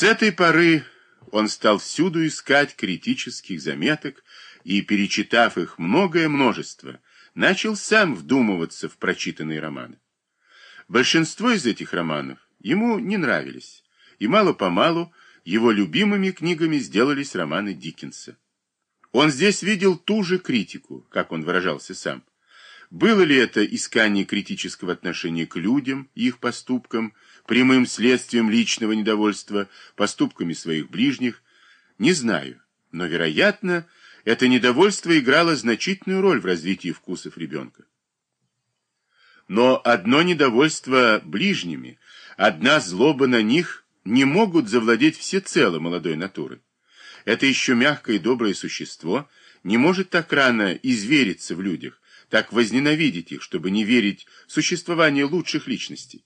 С этой поры он стал всюду искать критических заметок и, перечитав их многое множество, начал сам вдумываться в прочитанные романы. Большинство из этих романов ему не нравились, и мало-помалу его любимыми книгами сделались романы Диккенса. Он здесь видел ту же критику, как он выражался сам. Было ли это искание критического отношения к людям и их поступкам, прямым следствием личного недовольства поступками своих ближних, не знаю, но, вероятно, это недовольство играло значительную роль в развитии вкусов ребенка. Но одно недовольство ближними, одна злоба на них не могут завладеть всецело молодой натурой. Это еще мягкое и доброе существо не может так рано извериться в людях, так возненавидеть их, чтобы не верить в существование лучших личностей.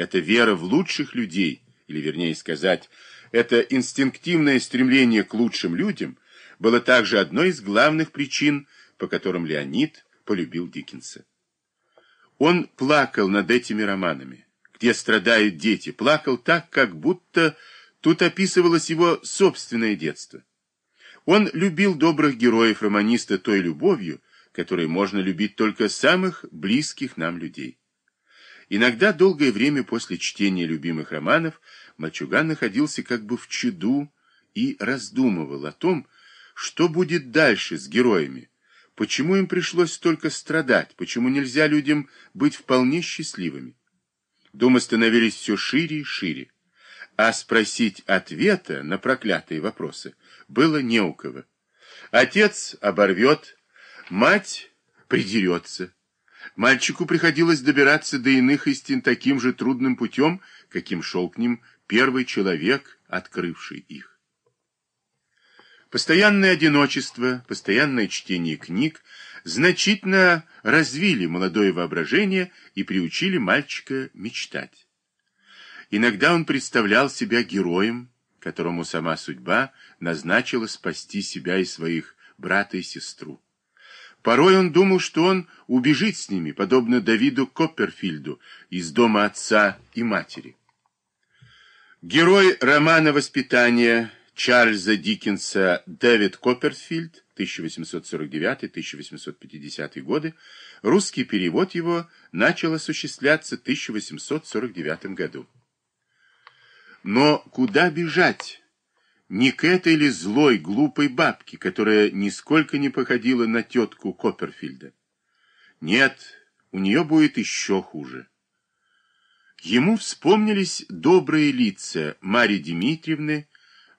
Это вера в лучших людей, или вернее сказать, это инстинктивное стремление к лучшим людям было также одной из главных причин, по которым Леонид полюбил Диккенса. Он плакал над этими романами, где страдают дети, плакал так, как будто тут описывалось его собственное детство. Он любил добрых героев романиста той любовью, которой можно любить только самых близких нам людей. Иногда долгое время после чтения любимых романов мальчуган находился как бы в чуду и раздумывал о том, что будет дальше с героями, почему им пришлось столько страдать, почему нельзя людям быть вполне счастливыми. Думы становились все шире и шире, а спросить ответа на проклятые вопросы было не у кого. Отец оборвет, Мать придерется. Мальчику приходилось добираться до иных истин таким же трудным путем, каким шел к ним первый человек, открывший их. Постоянное одиночество, постоянное чтение книг значительно развили молодое воображение и приучили мальчика мечтать. Иногда он представлял себя героем, которому сама судьба назначила спасти себя и своих брата и сестру. Порой он думал, что он убежит с ними, подобно Давиду Копперфильду, из дома отца и матери. Герой романа воспитания Чарльза Диккенса Дэвид Копперфильд 1849-1850 годы, русский перевод его начал осуществляться в 1849 году. Но куда бежать? Не к этой ли злой, глупой бабке, которая нисколько не походила на тетку Копперфильда. Нет, у нее будет еще хуже. Ему вспомнились добрые лица Марии Дмитриевны,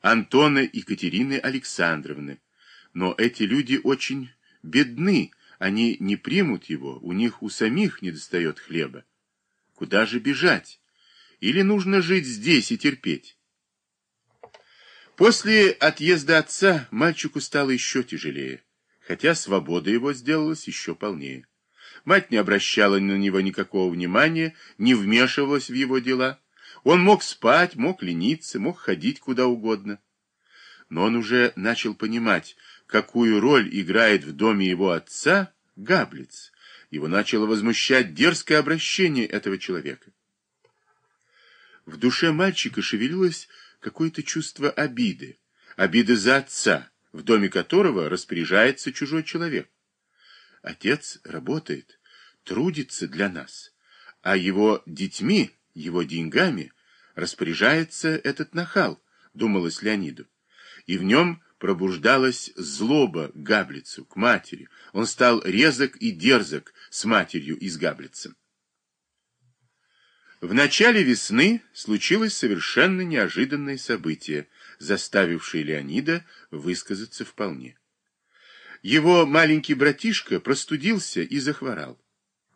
Антона и Катерины Александровны, но эти люди очень бедны, они не примут его, у них у самих недостает хлеба. Куда же бежать? Или нужно жить здесь и терпеть? После отъезда отца мальчику стало еще тяжелее, хотя свобода его сделалась еще полнее. Мать не обращала на него никакого внимания, не вмешивалась в его дела. Он мог спать, мог лениться, мог ходить куда угодно. Но он уже начал понимать, какую роль играет в доме его отца Габлиц. Его начало возмущать дерзкое обращение этого человека. В душе мальчика шевелилось какое-то чувство обиды, обиды за отца, в доме которого распоряжается чужой человек. Отец работает, трудится для нас, а его детьми, его деньгами распоряжается этот нахал, думалось Леониду. И в нем пробуждалась злоба к Габлицу, к матери. Он стал резок и дерзок с матерью и с Габлицем. В начале весны случилось совершенно неожиданное событие, заставившее Леонида высказаться вполне. Его маленький братишка простудился и захворал.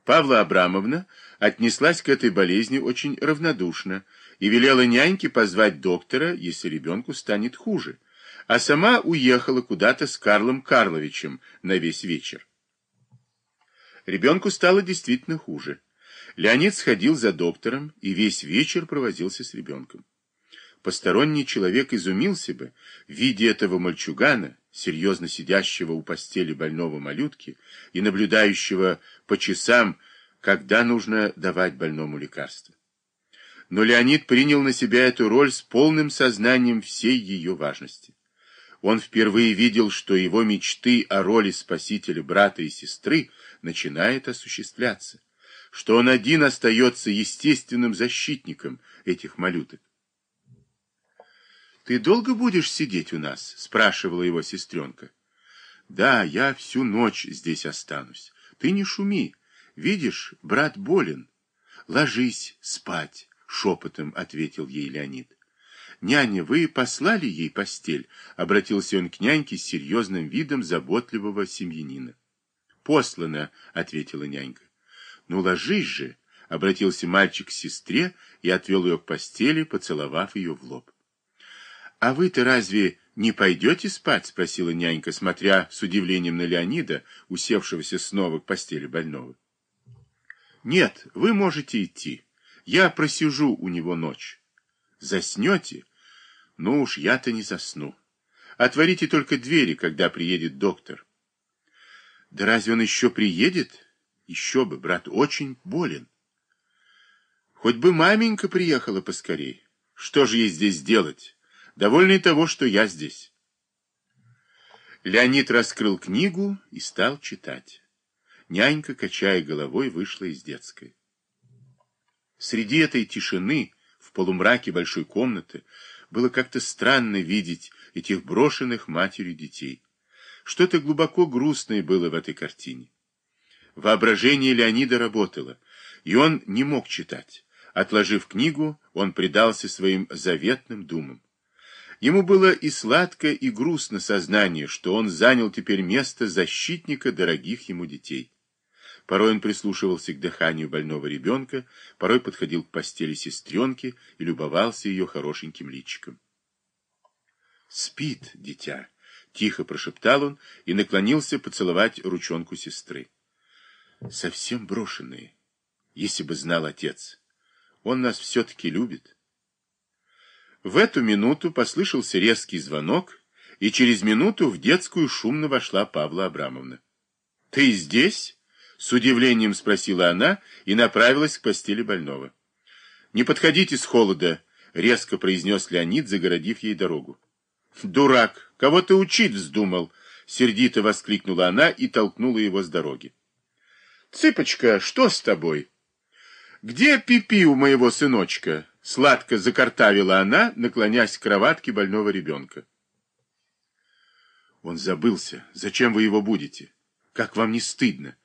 Павла Абрамовна отнеслась к этой болезни очень равнодушно и велела няньке позвать доктора, если ребенку станет хуже, а сама уехала куда-то с Карлом Карловичем на весь вечер. Ребенку стало действительно хуже. Леонид сходил за доктором и весь вечер провозился с ребенком. Посторонний человек изумился бы, видя этого мальчугана, серьезно сидящего у постели больного малютки и наблюдающего по часам, когда нужно давать больному лекарство. но Леонид принял на себя эту роль с полным сознанием всей ее важности. Он впервые видел, что его мечты о роли спасителя брата и сестры начинают осуществляться, что он один остается естественным защитником этих малюток. «Ты долго будешь сидеть у нас?» — спрашивала его сестренка. «Да, я всю ночь здесь останусь. Ты не шуми. Видишь, брат болен. Ложись спать», — шепотом ответил ей Леонид. «Няня, вы послали ей постель?» — обратился он к няньке с серьезным видом заботливого семьянина. «Послано», — ответила нянька. «Ну, ложись же», — обратился мальчик к сестре и отвел ее к постели, поцеловав ее в лоб. «А вы-то разве не пойдете спать?» — спросила нянька, смотря с удивлением на Леонида, усевшегося снова к постели больного. «Нет, вы можете идти. Я просижу у него ночь». Заснете? Ну уж я-то не засну. Отворите только двери, когда приедет доктор. Да разве он еще приедет? Еще бы, брат очень болен. Хоть бы маменька приехала поскорей. Что же ей здесь делать? Довольно и того, что я здесь. Леонид раскрыл книгу и стал читать. Нянька, качая головой, вышла из детской. Среди этой тишины полумраке большой комнаты было как-то странно видеть этих брошенных матерью детей. Что-то глубоко грустное было в этой картине. Воображение Леонида работало, и он не мог читать. Отложив книгу, он предался своим заветным думам. Ему было и сладко, и грустно сознание, что он занял теперь место защитника дорогих ему детей. Порой он прислушивался к дыханию больного ребенка, порой подходил к постели сестренки и любовался ее хорошеньким личиком. «Спит, дитя!» — тихо прошептал он и наклонился поцеловать ручонку сестры. «Совсем брошенные, если бы знал отец. Он нас все-таки любит». В эту минуту послышался резкий звонок, и через минуту в детскую шумно вошла Павла Абрамовна. «Ты здесь?» С удивлением спросила она и направилась к постели больного. «Не подходите с холода», — резко произнес Леонид, загородив ей дорогу. «Дурак! Кого ты учить вздумал?» — сердито воскликнула она и толкнула его с дороги. «Цыпочка, что с тобой?» «Где пипи у моего сыночка?» — сладко закартавила она, наклонясь к кроватке больного ребенка. «Он забылся. Зачем вы его будете? Как вам не стыдно?»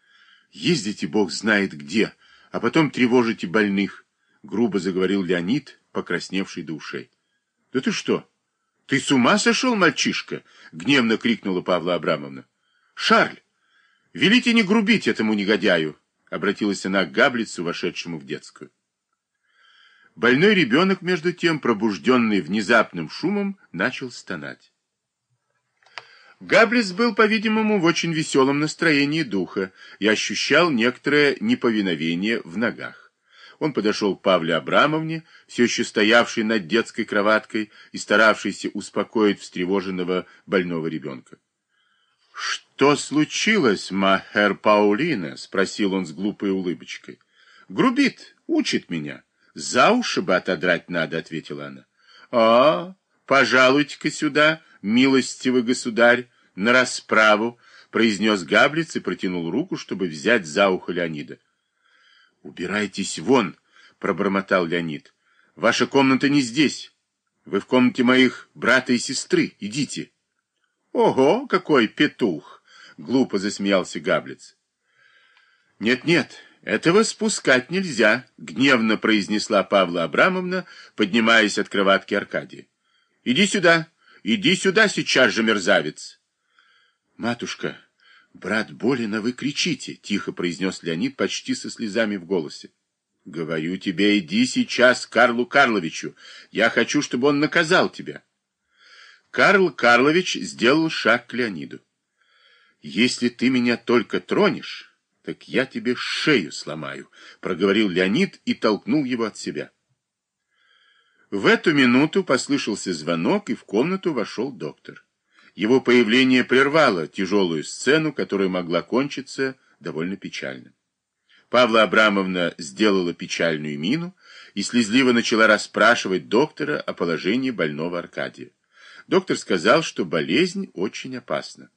Ездите бог знает где, а потом тревожите больных, — грубо заговорил Леонид, покрасневший до ушей. — Да ты что? Ты с ума сошел, мальчишка? — гневно крикнула Павла Абрамовна. — Шарль, велите не грубить этому негодяю, — обратилась она к Габлицу, вошедшему в детскую. Больной ребенок, между тем, пробужденный внезапным шумом, начал стонать. Габлис был, по-видимому, в очень веселом настроении духа и ощущал некоторое неповиновение в ногах. Он подошел к Павле Абрамовне, все еще стоявшей над детской кроваткой и старавшейся успокоить встревоженного больного ребенка. «Что случилось, махер Паулина?» — спросил он с глупой улыбочкой. «Грубит, учит меня. За уши бы отодрать надо», — ответила она. «А, пожалуйте-ка сюда», милостивый государь, на расправу, произнес Габлиц и протянул руку, чтобы взять за ухо Леонида. Убирайтесь вон, пробормотал Леонид. Ваша комната не здесь. Вы в комнате моих брата и сестры. Идите. Ого, какой петух! Глупо засмеялся Габлиц. Нет-нет, этого спускать нельзя, гневно произнесла Павла Абрамовна, поднимаясь от кроватки Аркадия. Иди сюда. Иди сюда сейчас же, мерзавец. Матушка, брат болен, а вы кричите, тихо произнес Леонид почти со слезами в голосе. Говорю тебе, иди сейчас к Карлу Карловичу. Я хочу, чтобы он наказал тебя. Карл Карлович сделал шаг к Леониду. Если ты меня только тронешь, так я тебе шею сломаю, проговорил Леонид и толкнул его от себя. В эту минуту послышался звонок, и в комнату вошел доктор. Его появление прервало тяжелую сцену, которая могла кончиться довольно печально. Павла Абрамовна сделала печальную мину, и слезливо начала расспрашивать доктора о положении больного Аркадия. Доктор сказал, что болезнь очень опасна.